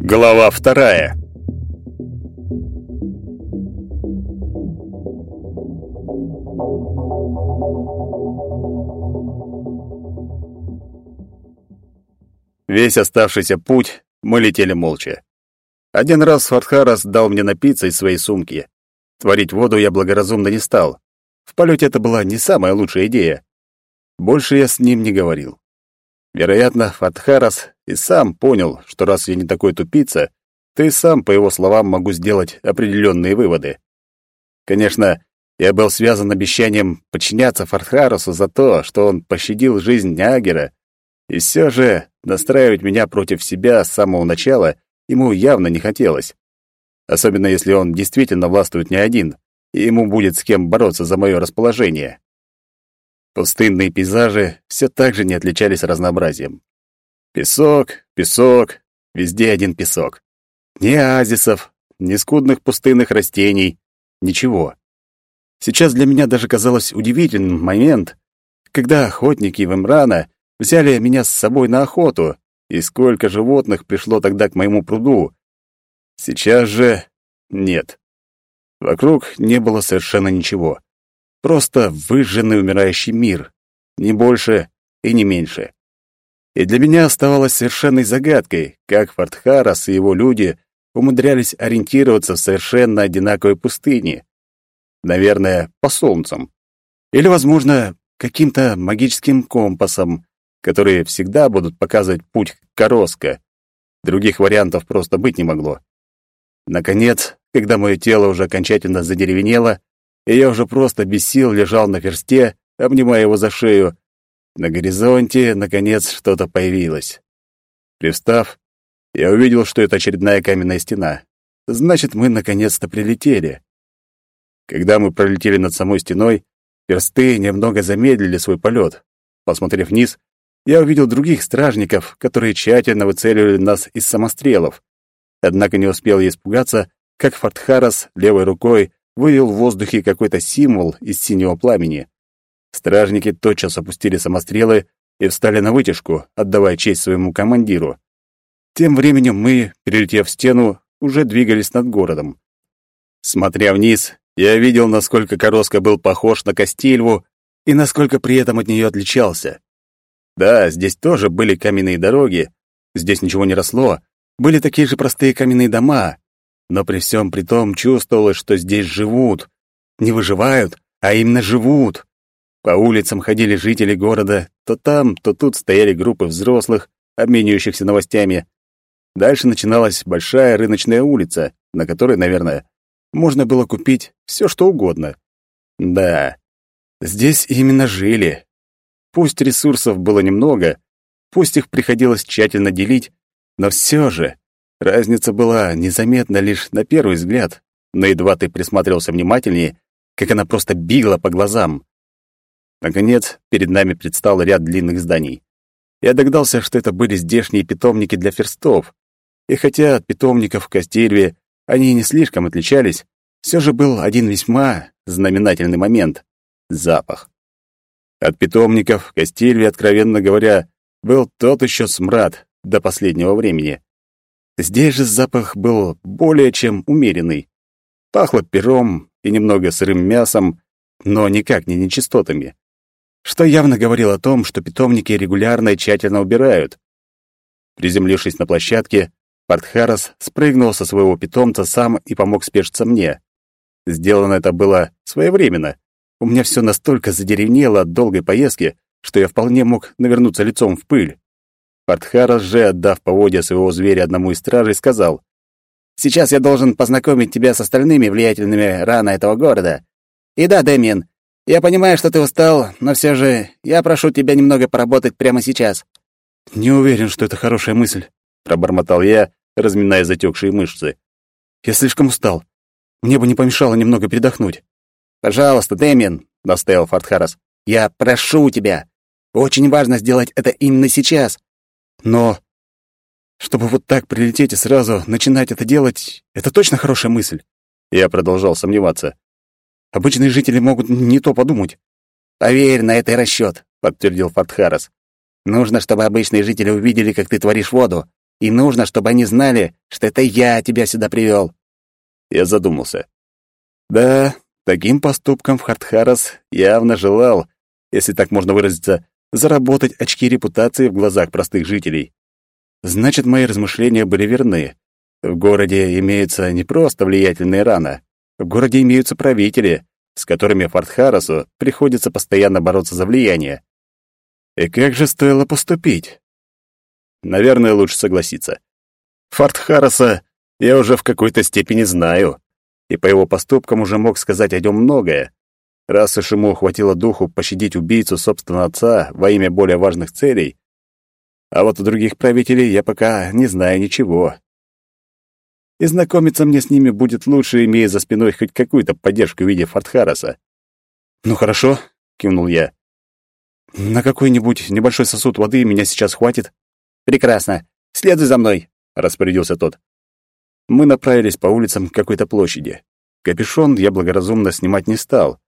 Глава вторая. Весь оставшийся путь мы летели молча. Один раз Фатхарас дал мне напиться из своей сумки. Творить воду я благоразумно не стал. В полете это была не самая лучшая идея. Больше я с ним не говорил. Вероятно, Фатхарас и сам понял, что раз я не такой тупица, то и сам, по его словам, могу сделать определенные выводы. Конечно, я был связан обещанием подчиняться Фатхарасу за то, что он пощадил жизнь Нягера, и все же настраивать меня против себя с самого начала ему явно не хотелось. Особенно если он действительно властвует не один, и ему будет с кем бороться за мое расположение. Пустынные пейзажи все так же не отличались разнообразием. Песок, песок, везде один песок. Ни оазисов, ни скудных пустынных растений, ничего. Сейчас для меня даже казалось удивительным момент, когда охотники в Имрана взяли меня с собой на охоту, и сколько животных пришло тогда к моему пруду. Сейчас же нет. Вокруг не было совершенно ничего. Просто выжженный умирающий мир. Не больше и не меньше. И для меня оставалось совершенной загадкой, как Фортхарас и его люди умудрялись ориентироваться в совершенно одинаковой пустыне. Наверное, по солнцам. Или, возможно, каким-то магическим компасом, которые всегда будут показывать путь к Короско. Других вариантов просто быть не могло. Наконец, когда мое тело уже окончательно задеревенело, и я уже просто без сил лежал на версте, обнимая его за шею, на горизонте, наконец, что-то появилось. Привстав, я увидел, что это очередная каменная стена. Значит, мы наконец-то прилетели. Когда мы пролетели над самой стеной, персты немного замедлили свой полет. Посмотрев вниз, я увидел других стражников, которые тщательно выцеливали нас из самострелов. Однако не успел я испугаться, как Фортхарас левой рукой вывел в воздухе какой-то символ из синего пламени. Стражники тотчас опустили самострелы и встали на вытяжку, отдавая честь своему командиру. Тем временем мы, перелетев стену, уже двигались над городом. Смотря вниз, я видел, насколько Короска был похож на Кастильву и насколько при этом от нее отличался. Да, здесь тоже были каменные дороги, здесь ничего не росло, были такие же простые каменные дома, но при всем при том чувствовалось, что здесь живут. Не выживают, а именно живут. По улицам ходили жители города, то там, то тут стояли группы взрослых, обменивающихся новостями. Дальше начиналась большая рыночная улица, на которой, наверное, можно было купить все, что угодно. Да, здесь именно жили, Пусть ресурсов было немного, пусть их приходилось тщательно делить, но все же разница была незаметна лишь на первый взгляд, но едва ты присматривался внимательнее, как она просто била по глазам. Наконец, перед нами предстал ряд длинных зданий. Я догадался, что это были здешние питомники для ферстов. И хотя от питомников в Кастильве они не слишком отличались, все же был один весьма знаменательный момент — запах. От питомников Кастильви, откровенно говоря, был тот еще смрад до последнего времени. Здесь же запах был более чем умеренный. Пахло пером и немного сырым мясом, но никак не нечистотами. Что явно говорило о том, что питомники регулярно и тщательно убирают. Приземлившись на площадке, Партхарас спрыгнул со своего питомца сам и помог спешиться мне. Сделано это было своевременно. У меня все настолько задеревнело от долгой поездки, что я вполне мог навернуться лицом в пыль. Портхарас же, отдав поводья своего зверя одному из стражей, сказал, «Сейчас я должен познакомить тебя с остальными влиятельными рано этого города. И да, Дэмиен, я понимаю, что ты устал, но все же я прошу тебя немного поработать прямо сейчас». «Не уверен, что это хорошая мысль», — пробормотал я, разминая затекшие мышцы. «Я слишком устал. Мне бы не помешало немного передохнуть». «Пожалуйста, Дэмиан», — настоял Фортхарас, — «я прошу тебя. Очень важно сделать это именно сейчас». «Но чтобы вот так прилететь и сразу начинать это делать, это точно хорошая мысль?» Я продолжал сомневаться. Обычные жители могут не то подумать. Поверь, на это и расчет, подтвердил Фатхарас. Нужно, чтобы обычные жители увидели, как ты творишь воду, и нужно, чтобы они знали, что это я тебя сюда привел. Я задумался. Да, таким поступком Хартхарас явно желал, если так можно выразиться, заработать очки репутации в глазах простых жителей. Значит, мои размышления были верны. В городе имеются не просто влиятельные раны, в городе имеются правители, с которыми Фортхарасу приходится постоянно бороться за влияние. И как же стоило поступить? Наверное, лучше согласиться. Фортхараса я уже в какой-то степени знаю, и по его поступкам уже мог сказать о нем многое. Раз уж ему хватило духу пощадить убийцу собственного отца во имя более важных целей, а вот у других правителей я пока не знаю ничего и знакомиться мне с ними будет лучше, имея за спиной хоть какую-то поддержку в виде Фортхараса. «Ну хорошо», — кивнул я. «На какой-нибудь небольшой сосуд воды меня сейчас хватит?» «Прекрасно. Следуй за мной», — распорядился тот. Мы направились по улицам какой-то площади. Капюшон я благоразумно снимать не стал,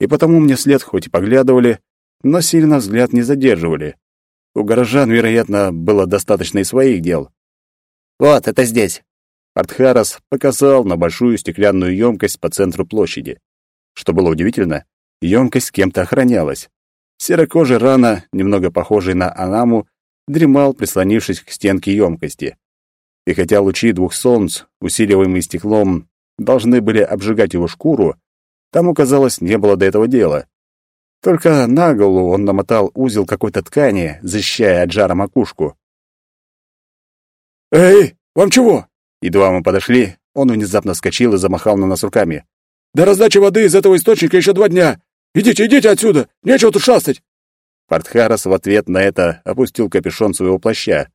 и потому мне след хоть и поглядывали, но сильно взгляд не задерживали. У горожан, вероятно, было достаточно и своих дел. «Вот, это здесь», Артхарас показал на большую стеклянную емкость по центру площади. Что было удивительно, емкость кем-то охранялась. Серокожий рана, немного похожий на Анаму, дремал, прислонившись к стенке емкости. И хотя лучи двух солнц, усиливаемые стеклом, должны были обжигать его шкуру, тому, казалось, не было до этого дела. Только на голову он намотал узел какой-то ткани, защищая от жара макушку. «Эй, вам чего?» Едва мы подошли, он внезапно вскочил и замахал на нас руками. «До раздачи воды из этого источника еще два дня! Идите, идите отсюда! Нечего тут шастать!» Фортхарас в ответ на это опустил капюшон своего плаща.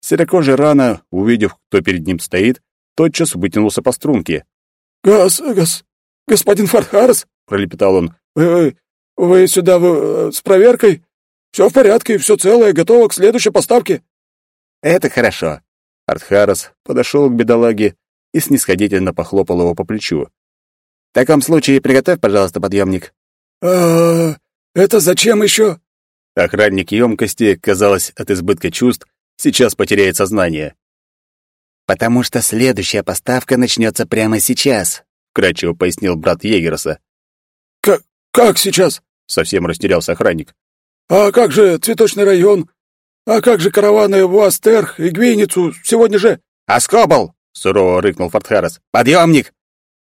Серокожий рано, увидев, кто перед ним стоит, тотчас вытянулся по струнке. «Гас, гас, господин Фортхарас!» — пролепетал он. «Вы, вы, вы сюда вы, э, с проверкой? Все в порядке, все целое, готово к следующей поставке». «Это хорошо. Артхарас подошел к бедолаге и снисходительно похлопал его по плечу. «В таком случае приготовь, пожалуйста, подъемник». «А, это зачем еще?» Охранник емкости, казалось, от избытка чувств, сейчас потеряет сознание. «Потому что следующая поставка начнется прямо сейчас», — вкратчиво пояснил брат Егерса. «Как, как сейчас?» — совсем растерялся охранник. «А как же цветочный район? «А как же караваны в Астерх и Гвейницу сегодня же...» «Аскобл!» — сурово рыкнул Фортхарес. «Подъемник!»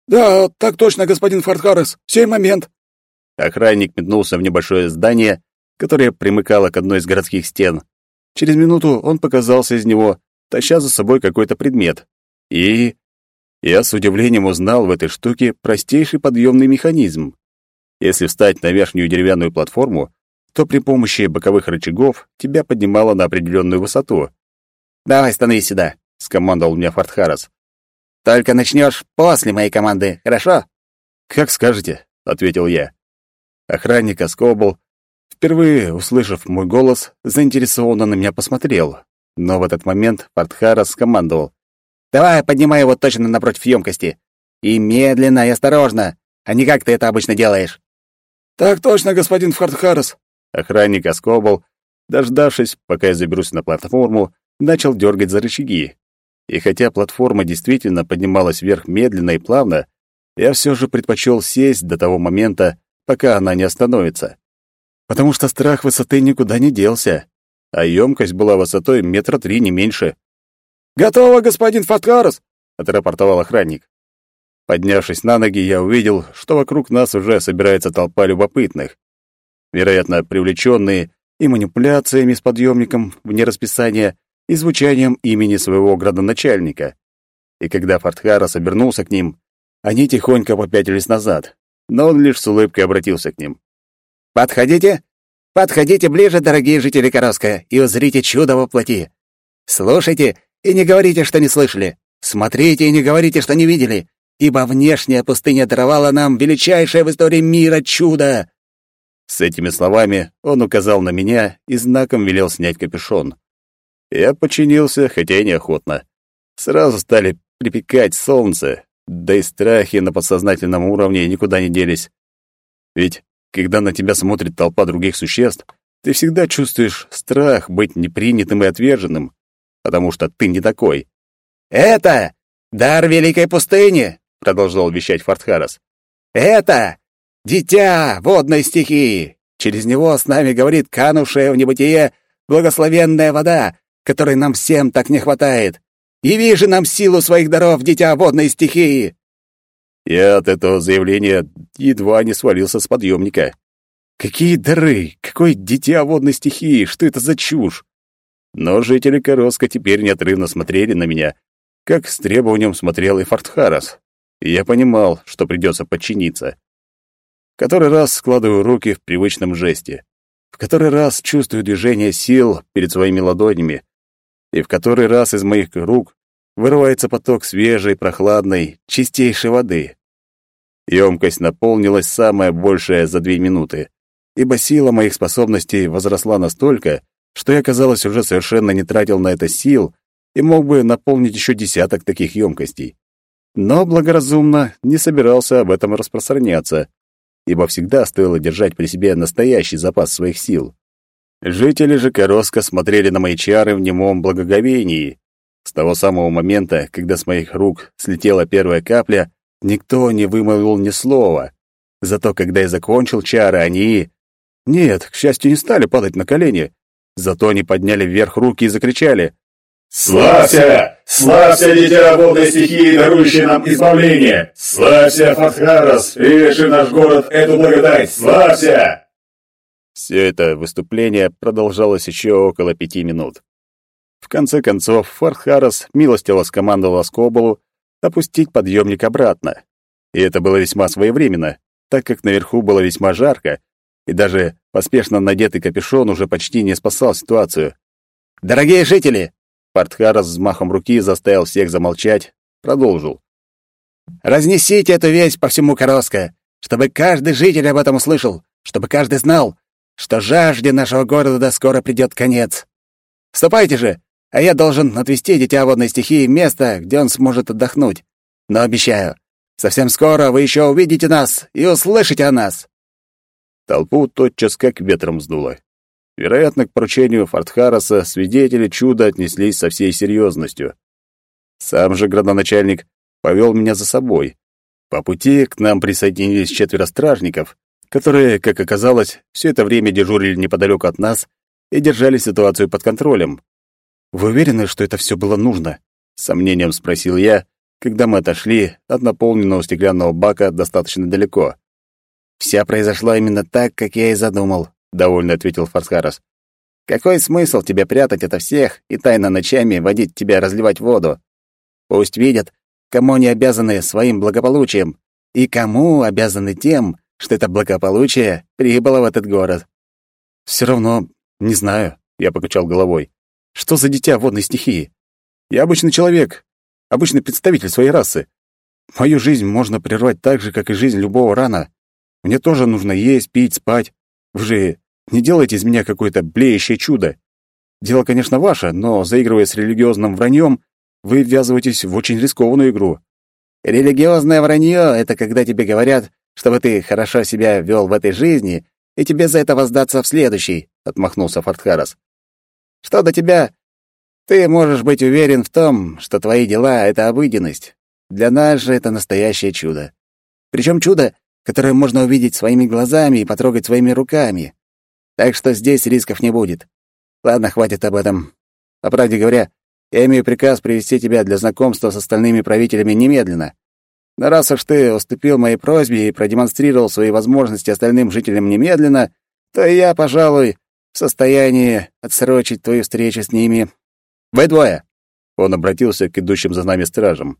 «Да, так точно, господин Фортхарес. Сей момент!» Охранник метнулся в небольшое здание, которое примыкало к одной из городских стен. Через минуту он показался из него, таща за собой какой-то предмет. И... Я с удивлением узнал в этой штуке простейший подъемный механизм. Если встать на верхнюю деревянную платформу, то при помощи боковых рычагов тебя поднимало на определенную высоту. «Давай, становись сюда», — скомандовал меня Фортхарас. «Только начнешь после моей команды, хорошо?» «Как скажете», — ответил я. Охранник Оскобл, впервые услышав мой голос, заинтересованно на меня посмотрел. Но в этот момент Фортхарас скомандовал. «Давай, поднимай его точно напротив емкости. И медленно, и осторожно, а не как ты это обычно делаешь». «Так точно, господин Фортхарас», Охранник Оскобл, дождавшись, пока я заберусь на платформу, начал дергать за рычаги. И хотя платформа действительно поднималась вверх медленно и плавно, я все же предпочел сесть до того момента, пока она не остановится. Потому что страх высоты никуда не делся, а емкость была высотой метра три, не меньше. «Готово, господин Фаткарос!» — отрапортовал охранник. Поднявшись на ноги, я увидел, что вокруг нас уже собирается толпа любопытных вероятно, привлеченные и манипуляциями с подъемником вне расписания, и звучанием имени своего градоначальника. И когда Фортхарас обернулся к ним, они тихонько попятились назад, но он лишь с улыбкой обратился к ним. «Подходите, подходите ближе, дорогие жители Короска, и узрите чудо во плоти. Слушайте и не говорите, что не слышали. Смотрите и не говорите, что не видели, ибо внешняя пустыня даровала нам величайшее в истории мира чудо. С этими словами он указал на меня и знаком велел снять капюшон. Я подчинился, хотя и неохотно. Сразу стали припекать солнце, Да и страхи на подсознательном уровне никуда не делись. Ведь, когда на тебя смотрит толпа других существ, ты всегда чувствуешь страх быть непринятым и отверженным, потому что ты не такой. «Это дар Великой пустыни!» — продолжал вещать Фортхарас. «Это дитя водной стихии! Через него с нами говорит канувшая в небытие благословенная вода, которой нам всем так не хватает. Яви же нам силу своих даров, дитя водной стихии!» Я от этого заявления едва не свалился с подъемника. Какие дары! Какое дитя водной стихии! Что это за чушь? Но жители Короска теперь неотрывно смотрели на меня, как с требованием смотрел и Фортхарас. И я понимал, что придется подчиниться. В который раз складываю руки в привычном жесте. В который раз чувствую движение сил перед своими ладонями. И в который раз из моих рук вырывается поток свежей, прохладной, чистейшей воды. Емкость наполнилась самая большая за две минуты ибо сила моих способностей возросла настолько, что я, казалось, уже совершенно не тратил на это сил и мог бы наполнить еще десяток таких емкостей. Но благоразумно не собирался об этом распространяться, ибо всегда стоило держать при себе настоящий запас своих сил. Жители же Короска смотрели на мои чары в немом благоговении. С того самого момента, когда с моих рук слетела первая капля, никто не вымолвил ни слова. Зато когда я закончил чары, они нет, к счастью, не стали падать на колени. Зато они подняли вверх руки и закричали. «Славься! Славься, дитя водной стихии, дарующей нам избавление! Славься, Фатхарас, приведший наш город эту благодать! Славься!» Все это выступление продолжалось еще около пяти минут. В конце концов, Фархарас милостиво скомандовал Скоболу опустить подъемник обратно. И это было весьма своевременно, так как наверху было весьма жарко, и даже поспешно надетый капюшон уже почти не спасал ситуацию. «Дорогие жители!» Портхара с взмахом руки заставил всех замолчать, продолжил. «Разнесите эту весть по всему Короско, чтобы каждый житель об этом услышал, чтобы каждый знал, что жажде нашего города скоро придет конец. Ступайте же, а я должен отвезти дитя водной стихии в место, где он сможет отдохнуть. Но обещаю, совсем скоро вы еще увидите нас и услышите о нас. Толпу тотчас как ветром сдуло. Вероятно, к поручению Фортхараса свидетели чуда отнеслись со всей серьезностью. Сам же градоначальник повел меня за собой. По пути к нам присоединились четверо стражников, которые, как оказалось, все это время дежурили неподалеку от нас и держали ситуацию под контролем. «Вы уверены, что это все было нужно?» — сомнением спросил я, когда мы отошли от наполненного стеклянного бака достаточно далеко. «Все произошло именно так, как я и задумал», — довольно ответил Фарсхарас. «Какой смысл тебе прятать это всех и тайно ночами водить тебя разливать воду? Пусть видят, кому они обязаны своим благополучием и кому обязаны тем, что это благополучие прибыло в этот город». «Все равно не знаю», — я покачал головой. «Что за дитя водной стихии? Я обычный человек, обычный представитель своей расы. Мою жизнь можно прервать так же, как и жизнь любого рана. Мне тоже нужно есть, пить, спать. Вы же не делайте из меня какое-то блеющее чудо. Дело, конечно, ваше, но, заигрывая с религиозным враньем, вы ввязываетесь в очень рискованную игру. Религиозное вранье — это когда тебе говорят, чтобы ты хорошо себя вел в этой жизни, и тебе за это воздаться в следующей, — отмахнулся Фортхарас. Что до тебя, ты можешь быть уверен в том, что твои дела — это обыденность. Для нас же это настоящее чудо. Причем чудо, которое можно увидеть своими глазами и потрогать своими руками. Так что здесь рисков не будет. Ладно, хватит об этом. По правде говоря, я имею приказ привести тебя для знакомства с остальными правителями немедленно. Но раз уж ты уступил моей просьбе и продемонстрировал свои возможности остальным жителям немедленно, то я, пожалуй, в состоянии отсрочить твою встречу с ними. Вы двое!» Он обратился к идущим за нами стражам.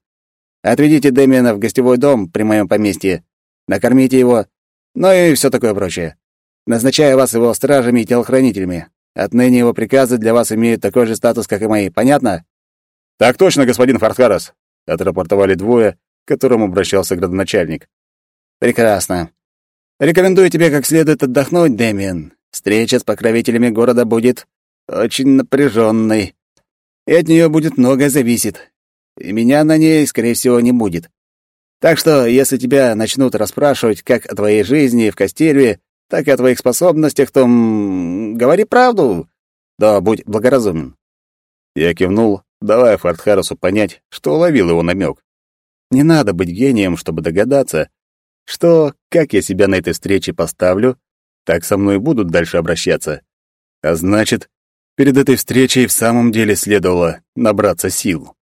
«Отведите Дэмиана в гостевой дом при моем поместье накормите его, ну и все такое прочее. Назначаю вас его стражами и телохранителями. Отныне его приказы для вас имеют такой же статус, как и мои. Понятно? Так точно, господин Фархарас, отрапортовали двое, к которым обращался градоначальник. Прекрасно. Рекомендую тебе как следует отдохнуть, Дэмиан. Встреча с покровителями города будет очень напряженной. И от нее будет многое зависит. И меня на ней, скорее всего, не будет. Так что, если тебя начнут расспрашивать как о твоей жизни в Костерве, так и о твоих способностях, то м, говори правду. Да, будь благоразумен. Я кивнул, давая Фортхарусу понять, что уловил его намек. Не надо быть гением, чтобы догадаться, что, как я себя на этой встрече поставлю, так со мной будут дальше обращаться. А значит, перед этой встречей в самом деле следовало набраться сил.